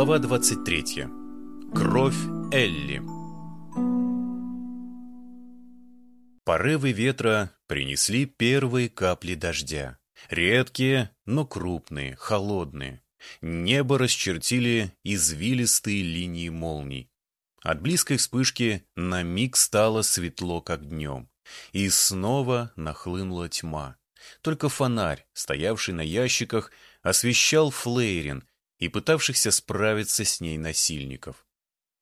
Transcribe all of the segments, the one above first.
Глава 23. Кровь Элли. Порывы ветра принесли первые капли дождя. Редкие, но крупные, холодные. Небо расчертили извилистые линии молний. От близкой вспышки на миг стало светло, как днем. И снова нахлынула тьма. Только фонарь, стоявший на ящиках, освещал Флейрин и пытавшихся справиться с ней насильников.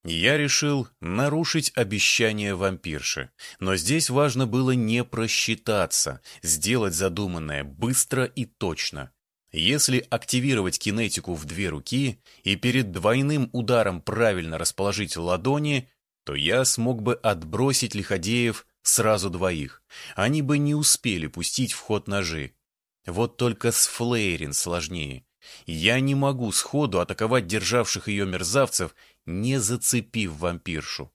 Я решил нарушить обещание вампирши, но здесь важно было не просчитаться, сделать задуманное быстро и точно. Если активировать кинетику в две руки и перед двойным ударом правильно расположить ладони, то я смог бы отбросить лиходеев сразу двоих. Они бы не успели пустить в ход ножи. Вот только с Флейрин сложнее. Я не могу сходу атаковать державших ее мерзавцев, не зацепив вампиршу.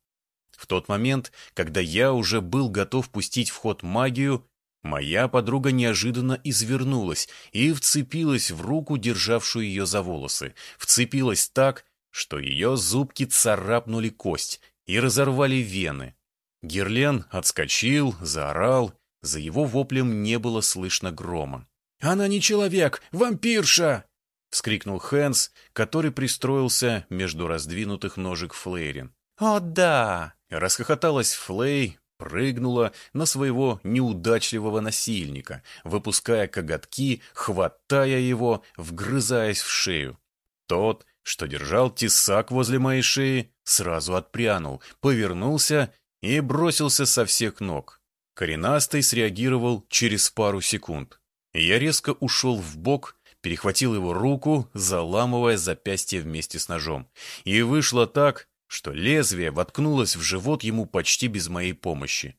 В тот момент, когда я уже был готов пустить в ход магию, моя подруга неожиданно извернулась и вцепилась в руку, державшую ее за волосы. Вцепилась так, что ее зубки царапнули кость и разорвали вены. Герлен отскочил, заорал, за его воплем не было слышно грома. «Она не человек, вампирша!» — вскрикнул Хэнс, который пристроился между раздвинутых ножек Флейрин. «О, да!» — расхохоталась Флей, прыгнула на своего неудачливого насильника, выпуская коготки, хватая его, вгрызаясь в шею. Тот, что держал тесак возле моей шеи, сразу отпрянул, повернулся и бросился со всех ног. Коренастый среагировал через пару секунд. Я резко ушел в бок, перехватил его руку, заламывая запястье вместе с ножом. И вышло так, что лезвие воткнулось в живот ему почти без моей помощи.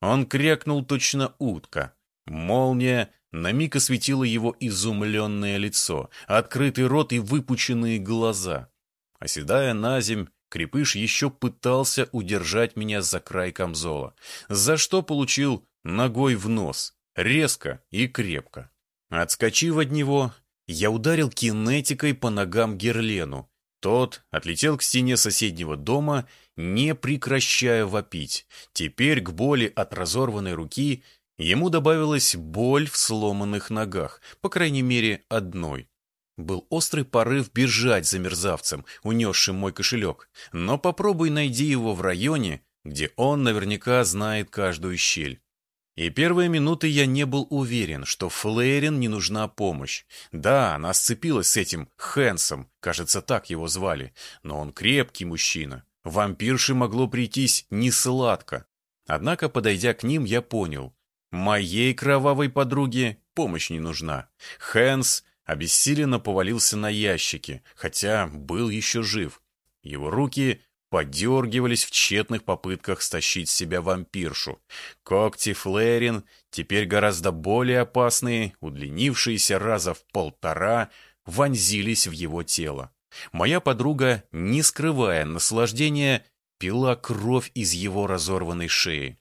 Он крякнул точно утка. Молния на миг осветила его изумленное лицо, открытый рот и выпученные глаза. Оседая на земь, Крепыш еще пытался удержать меня за край камзола, за что получил ногой в нос, резко и крепко. Отскочив от него, я ударил кинетикой по ногам Герлену. Тот отлетел к стене соседнего дома, не прекращая вопить. Теперь к боли от разорванной руки ему добавилась боль в сломанных ногах, по крайней мере, одной. Был острый порыв бежать за мерзавцем, унесшим мой кошелек. Но попробуй найди его в районе, где он наверняка знает каждую щель. И первые минуты я не был уверен, что Флейрин не нужна помощь. Да, она сцепилась с этим Хэнсом, кажется, так его звали, но он крепкий мужчина. Вампирше могло прийтись не сладко. Однако, подойдя к ним, я понял. Моей кровавой подруге помощь не нужна. Хэнс обессиленно повалился на ящики, хотя был еще жив. Его руки подергивались в тщетных попытках стащить с себя вампиршу. Когти Флэрин, теперь гораздо более опасные, удлинившиеся раза в полтора, вонзились в его тело. Моя подруга, не скрывая наслаждения, пила кровь из его разорванной шеи.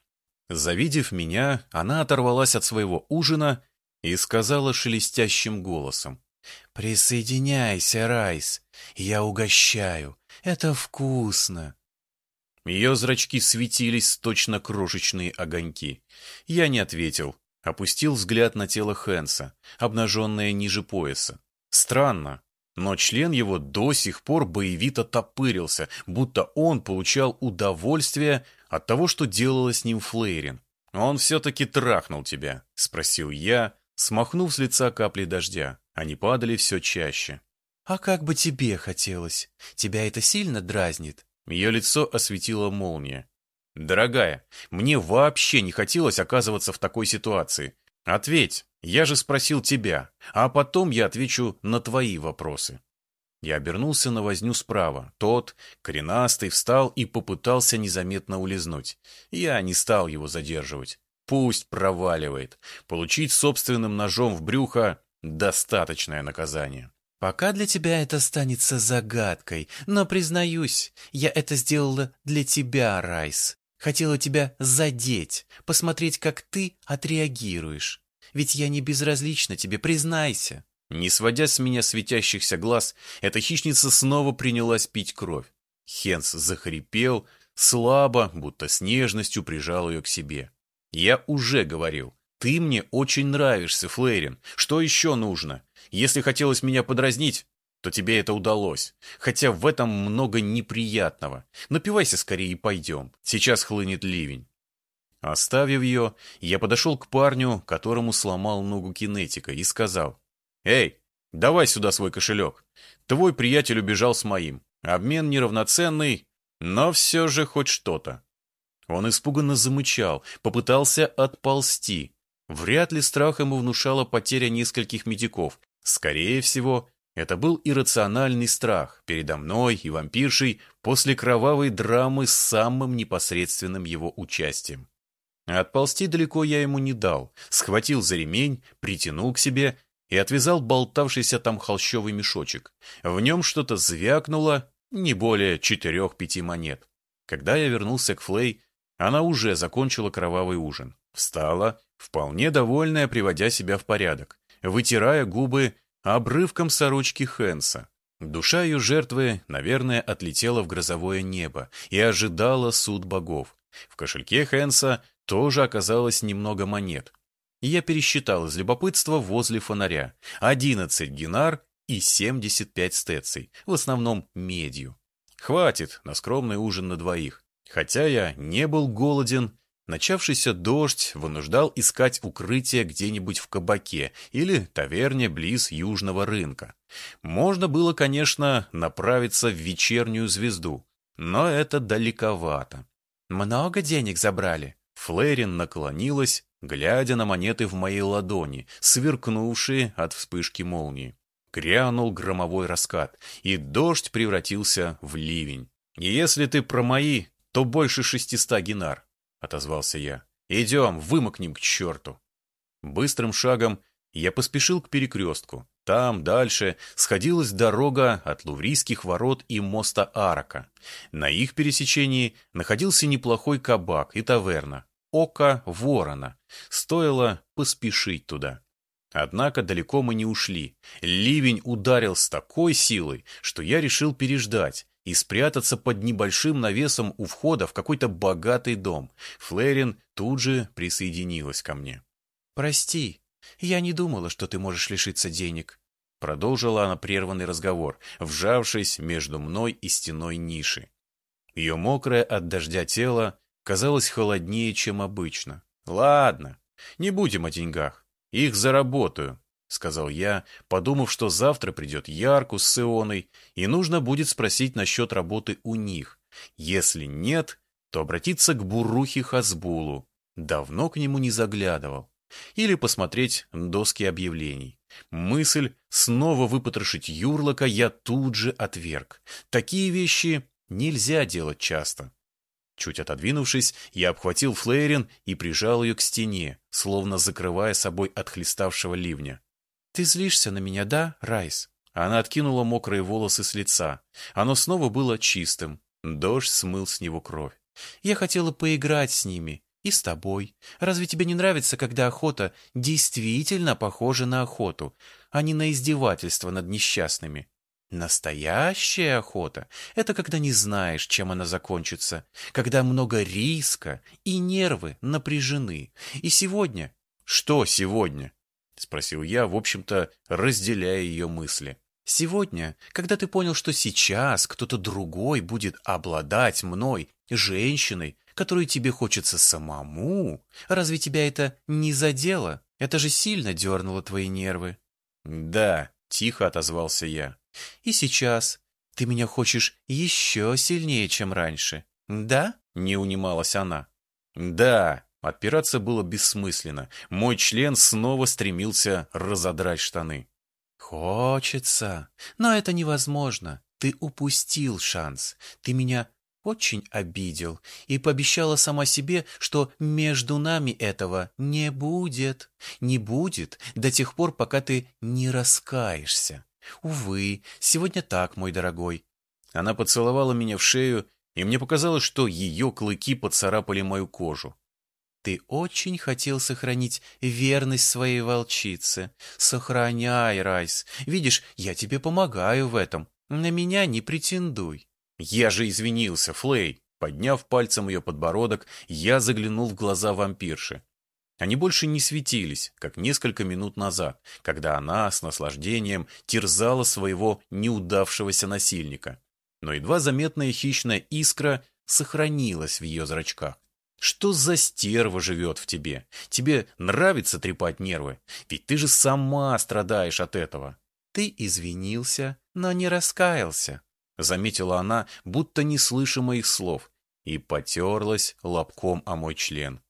Завидев меня, она оторвалась от своего ужина и сказала шелестящим голосом. «Присоединяйся, Райс, я угощаю, это вкусно». Ее зрачки светились точно крошечные огоньки. Я не ответил, опустил взгляд на тело Хэнса, обнаженное ниже пояса. Странно, но член его до сих пор боевито топырился, будто он получал удовольствие от того, что делала с ним Флейрин. «Он все-таки трахнул тебя?» — спросил я, смахнув с лица капли дождя. Они падали все чаще. «А как бы тебе хотелось? Тебя это сильно дразнит?» Ее лицо осветила молния. «Дорогая, мне вообще не хотелось оказываться в такой ситуации. Ответь, я же спросил тебя, а потом я отвечу на твои вопросы». Я обернулся на возню справа. Тот, коренастый, встал и попытался незаметно улизнуть. Я не стал его задерживать. Пусть проваливает. Получить собственным ножом в брюхо — достаточное наказание. Пока для тебя это останется загадкой, но, признаюсь, я это сделала для тебя, Райс. Хотела тебя задеть, посмотреть, как ты отреагируешь. Ведь я не безразлична тебе, признайся. Не сводя с меня светящихся глаз, эта хищница снова принялась пить кровь. Хенс захрипел, слабо, будто с нежностью прижал ее к себе. Я уже говорил, ты мне очень нравишься, Флейрин. Что еще нужно? Если хотелось меня подразнить, то тебе это удалось. Хотя в этом много неприятного. Напивайся скорее и пойдем. Сейчас хлынет ливень. Оставив ее, я подошел к парню, которому сломал ногу кинетика, и сказал. «Эй, давай сюда свой кошелек. Твой приятель убежал с моим. Обмен неравноценный, но все же хоть что-то». Он испуганно замычал, попытался отползти. Вряд ли страх ему внушала потеря нескольких медиков. Скорее всего, это был иррациональный страх передо мной и вампиршей после кровавой драмы с самым непосредственным его участием. Отползти далеко я ему не дал, схватил за ремень, притянул к себе и отвязал болтавшийся там холщовый мешочек. В нем что-то звякнуло, не более четырех-пяти монет. Когда я вернулся к Флей, она уже закончила кровавый ужин. Встала, вполне довольная, приводя себя в порядок, вытирая губы обрывком сорочки Хенса. Душа ее жертвы, наверное, отлетела в грозовое небо и ожидала суд богов. В кошельке Хенса тоже оказалось немного монет. Я пересчитал из любопытства возле фонаря. 11 гинар и 75 стеций, в основном медью. Хватит на скромный ужин на двоих. Хотя я не был голоден, начавшийся дождь вынуждал искать укрытие где-нибудь в кабаке или таверне близ южного рынка. Можно было, конечно, направиться в вечернюю звезду, но это далековато. «Много денег забрали?» Флэрин наклонилась, глядя на монеты в моей ладони, сверкнувшие от вспышки молнии. Грянул громовой раскат, и дождь превратился в ливень. Если ты про мои, то больше шестиста гинар, — отозвался я. Идем, вымокнем к черту. Быстрым шагом я поспешил к перекрестку. Там, дальше, сходилась дорога от Луврийских ворот и моста Арака. На их пересечении находился неплохой кабак и таверна. Око ворона. Стоило поспешить туда. Однако далеко мы не ушли. Ливень ударил с такой силой, что я решил переждать и спрятаться под небольшим навесом у входа в какой-то богатый дом. Флэрин тут же присоединилась ко мне. «Прости, я не думала, что ты можешь лишиться денег», — продолжила она прерванный разговор, вжавшись между мной и стеной ниши. Ее мокрое от дождя тело казалось холоднее, чем обычно. «Ладно, не будем о деньгах. Их заработаю», — сказал я, подумав, что завтра придет Яркус с Ионой, и нужно будет спросить насчет работы у них. Если нет, то обратиться к Бурухе Хазбулу. Давно к нему не заглядывал. Или посмотреть доски объявлений. Мысль снова выпотрошить Юрлока я тут же отверг. Такие вещи нельзя делать часто. Чуть отодвинувшись, я обхватил Флейрин и прижал ее к стене, словно закрывая собой от хлеставшего ливня. «Ты злишься на меня, да, Райс?» Она откинула мокрые волосы с лица. Оно снова было чистым. Дождь смыл с него кровь. «Я хотела поиграть с ними. И с тобой. Разве тебе не нравится, когда охота действительно похожа на охоту, а не на издевательство над несчастными? Настоящая охота — это когда не знаешь, чем она закончится, когда много риска и нервы напряжены. И сегодня... Что сегодня? — спросил я, в общем-то, разделяя ее мысли. Сегодня, когда ты понял, что сейчас кто-то другой будет обладать мной, женщиной, которую тебе хочется самому, разве тебя это не задело? Это же сильно дернуло твои нервы. Да, тихо отозвался я. И сейчас ты меня хочешь еще сильнее, чем раньше. Да? Не унималась она. Да. Отпираться было бессмысленно. Мой член снова стремился разодрать штаны. Хочется. Но это невозможно. Ты упустил шанс. Ты меня очень обидел и пообещала сама себе, что между нами этого не будет. Не будет до тех пор, пока ты не раскаешься. Увы, сегодня так, мой дорогой. Она поцеловала меня в шею, и мне показалось, что ее клыки поцарапали мою кожу. Ты очень хотел сохранить верность своей волчице. Сохраняй, Райс. Видишь, я тебе помогаю в этом. На меня не претендуй. Я же извинился, Флей. Подняв пальцем ее подбородок, я заглянул в глаза вампирши. Они больше не светились, как несколько минут назад, когда она с наслаждением терзала своего неудавшегося насильника. Но едва заметная хищная искра сохранилась в ее зрачках. Что за стерва живет в тебе? Тебе нравится трепать нервы? Ведь ты же сама страдаешь от этого. Ты извинился, но не раскаялся, заметила она, будто не слыша моих слов, и потерлась лобком о мой член.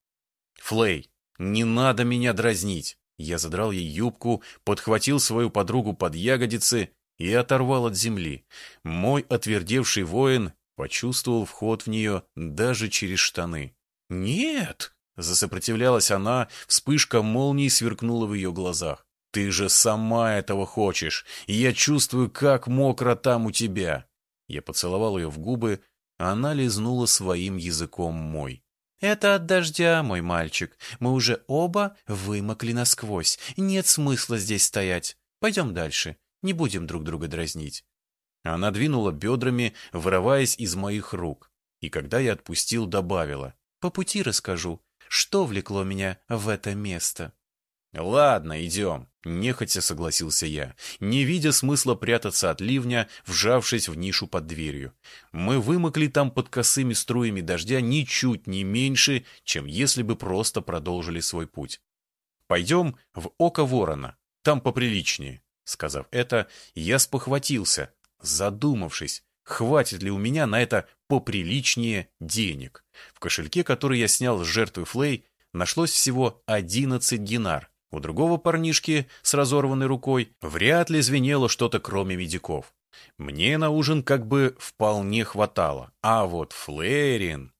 Флей, не надо меня дразнить. Я задрал ей юбку, подхватил свою подругу под ягодицы и оторвал от земли. Мой отвердевший воин почувствовал вход в нее даже через штаны. «Нет!» — засопротивлялась она, вспышка молнии сверкнула в ее глазах. «Ты же сама этого хочешь, и я чувствую, как мокро там у тебя!» Я поцеловал ее в губы, а она лизнула своим языком мой. «Это от дождя, мой мальчик. Мы уже оба вымокли насквозь. Нет смысла здесь стоять. Пойдем дальше. Не будем друг друга дразнить». Она двинула бедрами, вырываясь из моих рук. И когда я отпустил, добавила. «По пути расскажу, что влекло меня в это место». «Ладно, идем», — нехотя согласился я, не видя смысла прятаться от ливня, вжавшись в нишу под дверью. Мы вымокли там под косыми струями дождя ничуть не меньше, чем если бы просто продолжили свой путь. «Пойдем в Око Ворона, там поприличнее». Сказав это, я спохватился, задумавшись, хватит ли у меня на это поприличнее денег. В кошельке, который я снял с жертвы Флей, нашлось всего 11 динар. У другого парнишки с разорванной рукой вряд ли звенело что-то кроме медиков. Мне на ужин как бы вполне хватало. А вот Флэрин...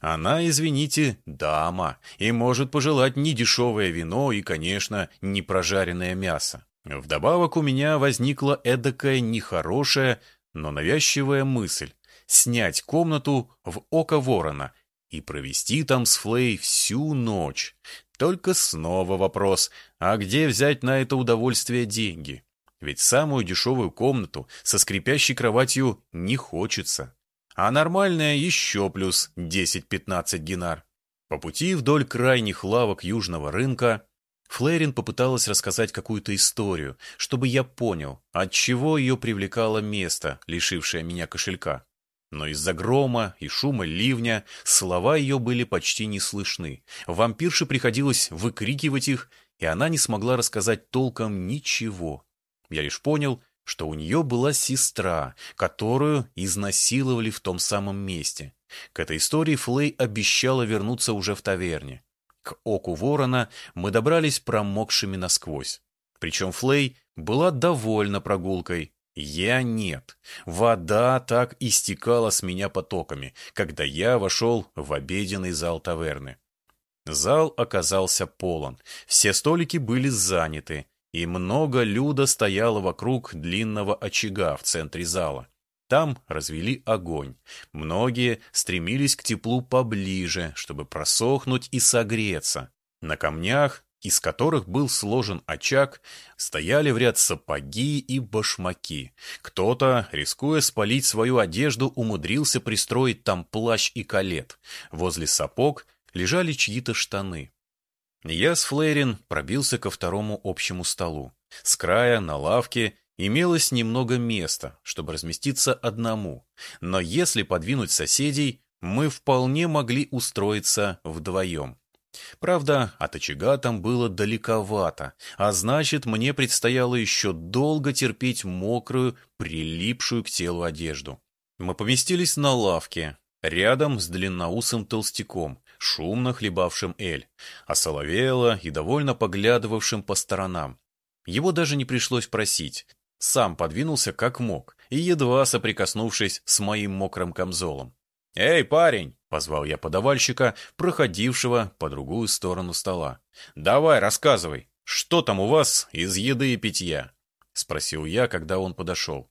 Она, извините, дама, и может пожелать не дешевое вино и, конечно, не прожаренное мясо. Вдобавок у меня возникла эдакая нехорошая, но навязчивая мысль снять комнату в Око Ворона и провести там с Флей всю ночь. Только снова вопрос, а где взять на это удовольствие деньги? Ведь самую дешевую комнату со скрипящей кроватью не хочется. А нормальная еще плюс 10-15 гинар. По пути вдоль крайних лавок южного рынка Флэрин попыталась рассказать какую-то историю, чтобы я понял, от чего ее привлекало место, лишившее меня кошелька. Но из-за грома и шума ливня слова ее были почти не слышны. Вампирше приходилось выкрикивать их, и она не смогла рассказать толком ничего. Я лишь понял, что у нее была сестра, которую изнасиловали в том самом месте. К этой истории Флей обещала вернуться уже в таверне. К оку ворона мы добрались промокшими насквозь. Причем Флей была довольна прогулкой. Я нет. Вода так истекала с меня потоками, когда я вошел в обеденный зал таверны. Зал оказался полон. Все столики были заняты, и много люда стояло вокруг длинного очага в центре зала. Там развели огонь. Многие стремились к теплу поближе, чтобы просохнуть и согреться. На камнях, из которых был сложен очаг, стояли в ряд сапоги и башмаки. Кто-то, рискуя спалить свою одежду, умудрился пристроить там плащ и калет. Возле сапог лежали чьи-то штаны. Я с Флэрин пробился ко второму общему столу. С края, на лавке, Имелось немного места, чтобы разместиться одному, но если подвинуть соседей, мы вполне могли устроиться вдвоем. Правда, от очага там было далековато, а значит, мне предстояло еще долго терпеть мокрую, прилипшую к телу одежду. Мы поместились на лавке, рядом с длинноусым толстяком, шумно хлебавшим эль, осоловело и довольно поглядывавшим по сторонам. Его даже не пришлось просить, сам подвинулся как мог и едва соприкоснувшись с моим мокрым камзолом. «Эй, парень!» — позвал я подавальщика, проходившего по другую сторону стола. «Давай, рассказывай, что там у вас из еды и питья?» — спросил я, когда он подошел.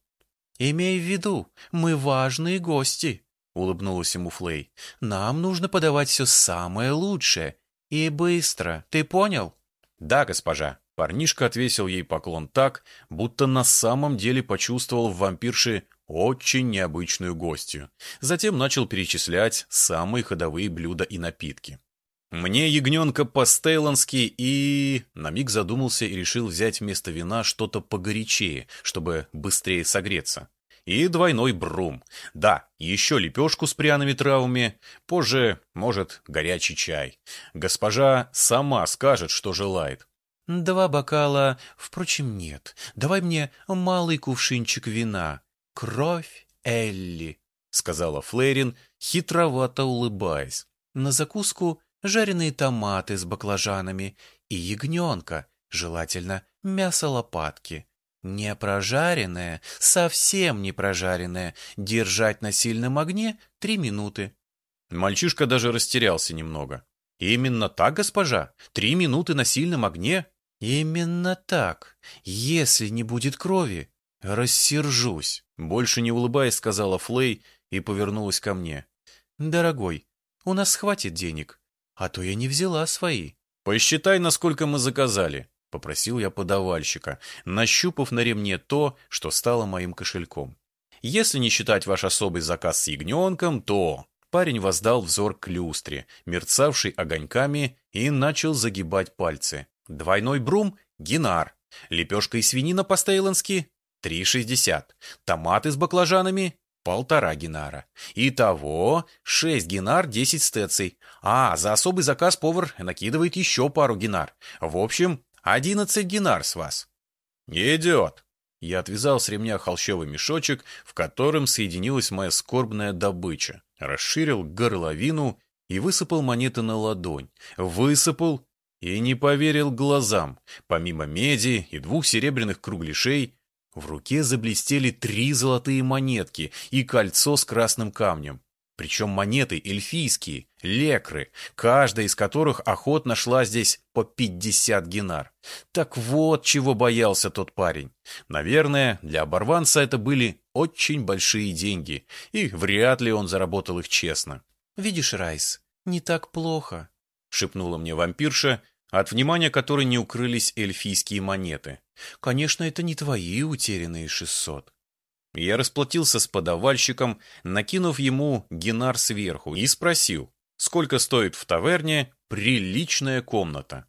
«Имей в виду, мы важные гости», — улыбнулась ему Флей. «Нам нужно подавать все самое лучшее, И быстро, ты понял? Да, госпожа. Парнишка отвесил ей поклон так, будто на самом деле почувствовал в вампирше очень необычную гостью. Затем начал перечислять самые ходовые блюда и напитки. Мне ягненка по-стейлонски и... На миг задумался и решил взять вместо вина что-то погорячее, чтобы быстрее согреться. И двойной брум. Да, еще лепешку с пряными травами. Позже, может, горячий чай. Госпожа сама скажет, что желает. Два бокала, впрочем, нет. Давай мне малый кувшинчик вина. Кровь Элли, сказала Флэрин, хитровато улыбаясь. На закуску жареные томаты с баклажанами и ягненка, желательно мясо лопатки. Не прожаренное, совсем не прожаренное, держать на сильном огне три минуты. Мальчишка даже растерялся немного. «Именно так, госпожа? Три минуты на сильном огне?» «Именно так. Если не будет крови, рассержусь», — больше не улыбаясь, сказала Флей и повернулась ко мне. «Дорогой, у нас хватит денег, а то я не взяла свои». «Посчитай, насколько мы заказали», — попросил я подавальщика, нащупав на ремне то, что стало моим кошельком. «Если не считать ваш особый заказ с ягненком, то...» Парень воздал взор к люстре, мерцавший огоньками, и начал загибать пальцы. Двойной брум – гинар. Лепешка и свинина по-стейландски – 3,60. Томаты с баклажанами – полтора гинара. Итого 6 гинар, 10 стеций. А, за особый заказ повар накидывает еще пару гинар. В общем, 11 гинар с вас. Идет. Я отвязал с ремня холщовый мешочек, в котором соединилась моя скорбная добыча. Расширил горловину и высыпал монеты на ладонь. Высыпал и не поверил глазам. Помимо меди и двух серебряных кругляшей, в руке заблестели три золотые монетки и кольцо с красным камнем. Причем монеты эльфийские, лекры, каждая из которых охотно шла здесь по 50 генар. Так вот, чего боялся тот парень. Наверное, для оборванца это были очень большие деньги, и вряд ли он заработал их честно. «Видишь, Райс, не так плохо», — шепнула мне вампирша, от внимания которой не укрылись эльфийские монеты. Конечно, это не твои утерянные шестьсот. Я расплатился с подавальщиком, накинув ему генар сверху, и спросил, сколько стоит в таверне приличная комната.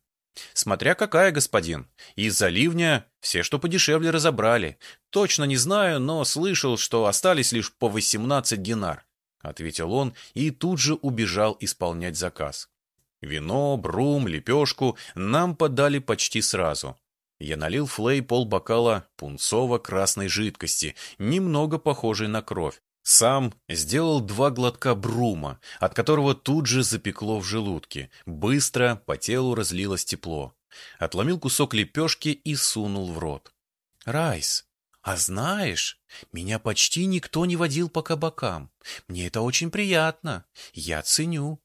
Смотря какая, господин. Из-за ливня все, что подешевле, разобрали. Точно не знаю, но слышал, что остались лишь по 18 генар, — ответил он и тут же убежал исполнять заказ. Вино, брум, лепешку нам подали почти сразу. Я налил Флей полбокала пунцово-красной жидкости, немного похожей на кровь. Сам сделал два глотка брума, от которого тут же запекло в желудке. Быстро по телу разлилось тепло. Отломил кусок лепешки и сунул в рот. «Райс, а знаешь, меня почти никто не водил по кабакам. Мне это очень приятно. Я ценю».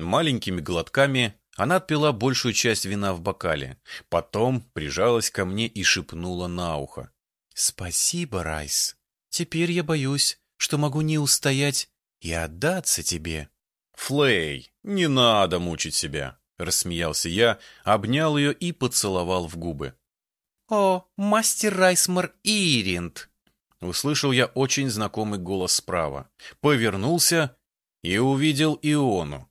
Маленькими глотками она отпила большую часть вина в бокале, потом прижалась ко мне и шепнула на ухо. «Спасибо, Райс. Теперь я боюсь, что могу не устоять и отдаться тебе». «Флей, не надо мучить себя», — рассмеялся я, обнял ее и поцеловал в губы. «О, мастер Райсмар Иринд!» Услышал я очень знакомый голос справа. Повернулся и увидел Иону.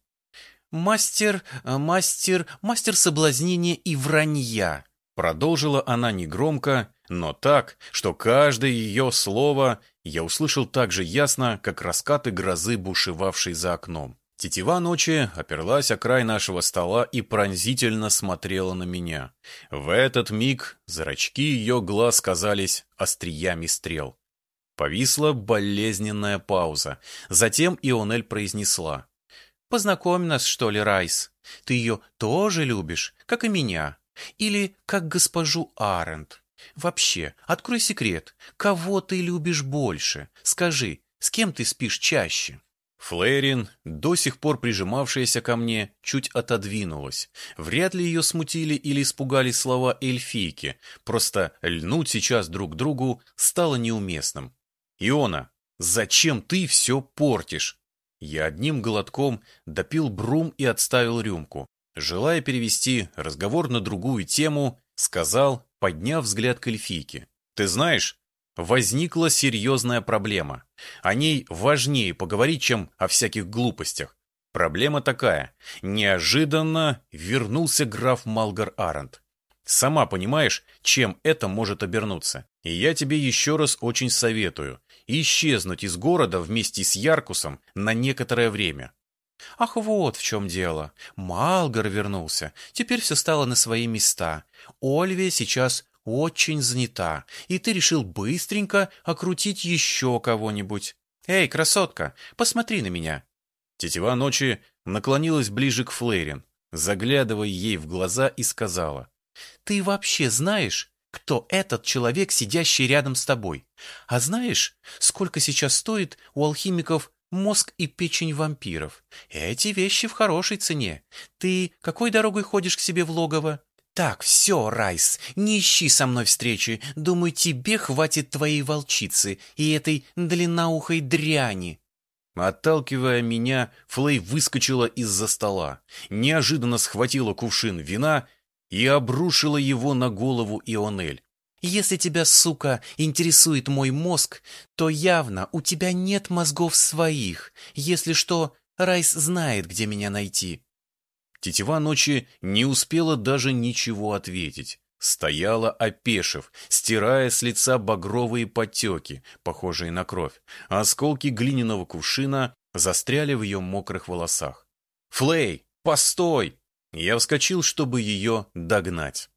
«Мастер, э, мастер, мастер соблазнения и вранья», продолжила она негромко, но так, что каждое ее слово я услышал так же ясно, как раскаты грозы, бушевавшей за окном. Тетива ночи оперлась о край нашего стола и пронзительно смотрела на меня. В этот миг зрачки ее глаз казались остриями стрел. Повисла болезненная пауза. Затем Ионель произнесла. Познакомь нас, что ли, Райс. Ты ее тоже любишь, как и меня. Или как госпожу Арент. Вообще, открой секрет. Кого ты любишь больше? Скажи, с кем ты спишь чаще?» Флэрин, до сих пор прижимавшаяся ко мне, чуть отодвинулась. Вряд ли ее смутили или испугали слова эльфийки. Просто льнуть сейчас друг другу стало неуместным. «Иона, зачем ты все портишь?» Я одним глотком допил брум и отставил рюмку. Желая перевести разговор на другую тему, сказал, подняв взгляд к эльфийке. «Ты знаешь, возникла серьезная проблема. О ней важнее поговорить, чем о всяких глупостях. Проблема такая. Неожиданно вернулся граф Малгар Арент. Сама понимаешь, чем это может обернуться. И я тебе еще раз очень советую исчезнуть из города вместе с Яркусом на некоторое время. Ах, вот в чем дело. Малгар вернулся. Теперь все стало на свои места. Ольвия сейчас очень занята, и ты решил быстренько окрутить еще кого-нибудь. Эй, красотка, посмотри на меня. Тетива ночи наклонилась ближе к Флейрин, заглядывая ей в глаза и сказала. «Ты вообще знаешь, кто этот человек, сидящий рядом с тобой? А знаешь, сколько сейчас стоит у алхимиков мозг и печень вампиров? Эти вещи в хорошей цене. Ты какой дорогой ходишь к себе в логово? Так, все, Райс, не ищи со мной встречи. Думаю, тебе хватит твоей волчицы и этой длинноухой дряни. Отталкивая меня, Флей выскочила из-за стола, неожиданно схватила кувшин вина и обрушила его на голову Ионель. «Если тебя, сука, интересует мой мозг, то явно у тебя нет мозгов своих. Если что, Райс знает, где меня найти». Тетива ночи не успела даже ничего ответить. Стояла, опешив, стирая с лица багровые потеки, похожие на кровь. Осколки глиняного кувшина застряли в ее мокрых волосах. «Флей, постой!» Я вскочил, чтобы ее догнать.